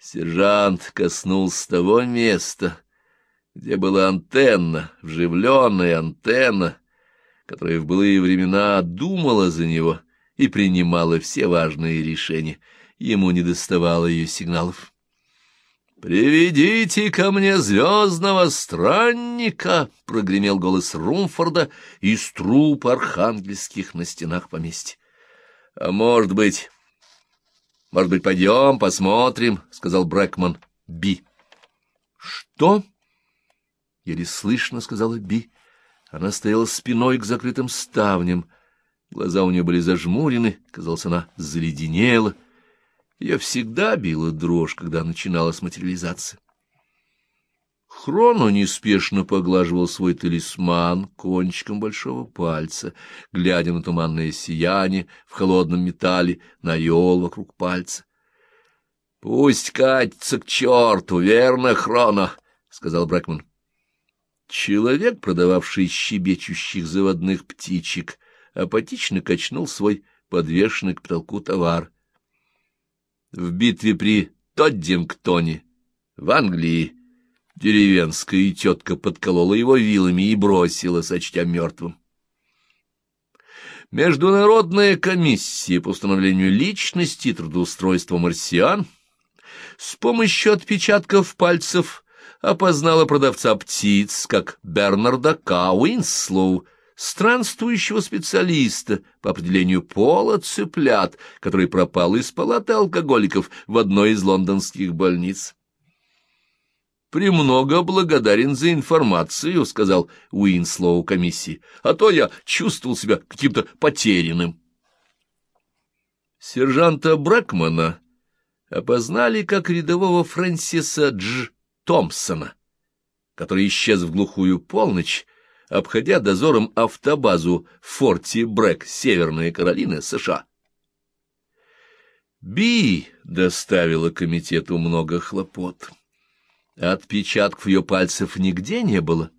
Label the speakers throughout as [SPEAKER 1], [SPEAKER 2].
[SPEAKER 1] Сержант коснулся того места, где была антенна, вживленная антенна, которая в былые времена думала за него и принимала все важные решения. Ему не доставало ее сигналов. «Приведите ко мне звездного странника!» — прогремел голос Румфорда из труп архангельских на стенах поместья. «А может быть, может быть, пойдем посмотрим?» — сказал Брэкман Би. «Что?» — еле слышно сказала Би. Она стояла спиной к закрытым ставням. Глаза у нее были зажмурены, казалось, она заледенела — ее всегда била дрожь, когда начиналась материализация. Хроно неспешно поглаживал свой талисман кончиком большого пальца, глядя на туманное сияние в холодном металле, на ел вокруг пальца. — Пусть катится к черту, верно, Хроно? — сказал Брэкман. Человек, продававший щебечущих заводных птичек, апатично качнул свой подвешенный к потолку товар — в битве при Тоддингтоне в Англии деревенская тетка подколола его вилами и бросила, сочтя мертвым. Международная комиссия по установлению личности и трудоустройства марсиан с помощью отпечатков пальцев опознала продавца птиц, как Бернарда К. Странствующего специалиста по определению пола цыплят, который пропал из палаты алкоголиков в одной из лондонских больниц. «Премного благодарен за информацию», — сказал Уинслоу комиссии, «а то я чувствовал себя каким-то потерянным». Сержанта Брэкмана опознали как рядового Фрэнсиса Дж. Томпсона, который исчез в глухую полночь, обходя дозором автобазу в форте Брэк, Северная Каролина, США. Би доставила комитету много хлопот. Отпечатков ее пальцев нигде не было.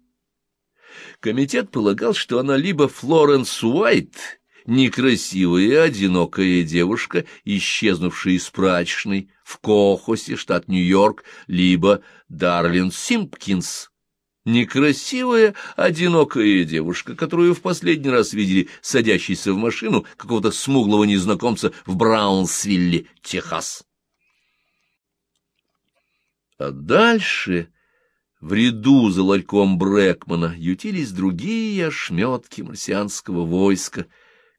[SPEAKER 1] Комитет полагал, что она либо Флоренс Уайт, некрасивая, одинокая девушка, исчезнувшая из прачечной в Кохосе, штат Нью-Йорк, либо Дарлин Симпкинс, Некрасивая, одинокая девушка, которую в последний раз видели садящейся в машину какого-то смуглого незнакомца в Браунсвилле, Техас. А дальше в ряду за ларьком Брэкмана ютились другие ошметки марсианского войска,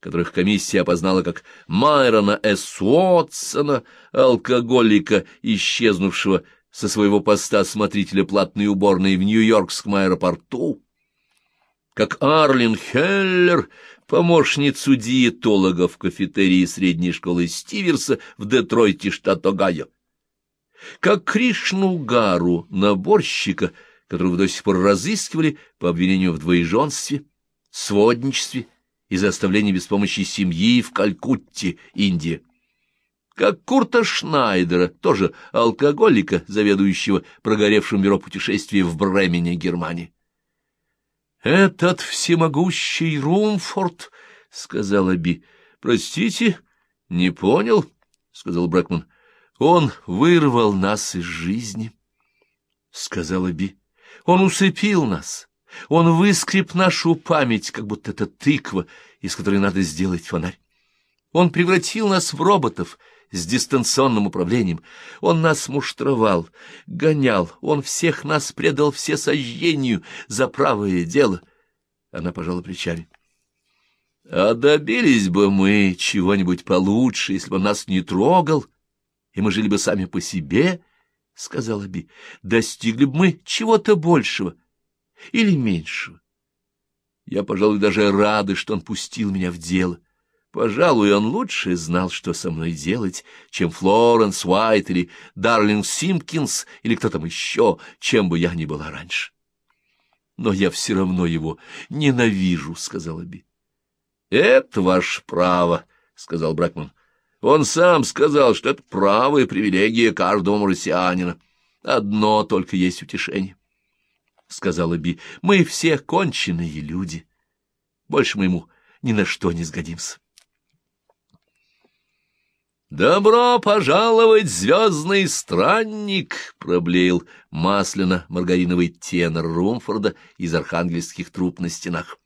[SPEAKER 1] которых комиссия опознала как Майрона С. Уотсона, алкоголика, исчезнувшего со своего поста смотрителя платной уборной в Нью-Йоркском аэропорту, как Арлин Хеллер, помощницу диетолога в кафетерии средней школы Стиверса в Детройте, штат Огайо, как Кришну Гару, наборщика, которого до сих пор разыскивали по обвинению в двоеженстве, сводничестве и заставлении без помощи семьи в Калькутте, Индия как Курта Шнайдера, тоже алкоголика, заведующего прогоревшим бюро путешествий в Бремене, Германии. «Этот всемогущий Румфорд», — сказала Би. «Простите, не понял», — сказал Брэкман. «Он вырвал нас из жизни», — сказала Би. «Он усыпил нас». Он выскреб нашу память, как будто это тыква, из которой надо сделать фонарь. Он превратил нас в роботов, с дистанционным управлением. Он нас муштровал, гонял, он всех нас предал все сожжению за правое дело. Она пожала плечами. А добились бы мы чего-нибудь получше, если бы нас не трогал, и мы жили бы сами по себе, — сказала Би. Достигли бы мы чего-то большего или меньшего. Я, пожалуй, даже рада, что он пустил меня в дело. — Пожалуй, он лучше знал, что со мной делать, чем Флоренс Уайт или Дарлинг Симпкинс или кто там еще, чем бы я ни была раньше. Но я все равно его ненавижу, — сказала Би. — Это ваше право, — сказал Бракман. Он сам сказал, что это право и привилегия каждого марсианина. Одно только есть утешение, — сказала Би. — Мы все конченые люди. Больше мы ему ни на что не сгодимся. «Добро пожаловать, звездный странник!» — проблеял масляно-маргариновый тенор Румфорда из архангельских труб на стенах.